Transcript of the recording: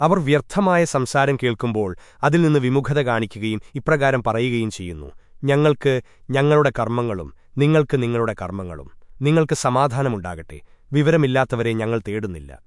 അവർ വ്യർത്ഥമായ സംസാരം കേൾക്കുമ്പോൾ അതിൽ നിന്ന് വിമുഖത കാണിക്കുകയും ഇപ്രകാരം പറയുകയും ചെയ്യുന്നു. ഞങ്ങൾക്ക് ഞങ്ങളുടെ കർമ്മങ്ങളും നിങ്ങൾക്ക് നിങ്ങളുടെ കർമ്മങ്ങളും നിങ്ങൾക്ക് സമാധാനമുണ്ടാകട്ടെ. വിവരമില്ലാത്തവരെ ഞങ്ങൾ തേടുന്നില്ല.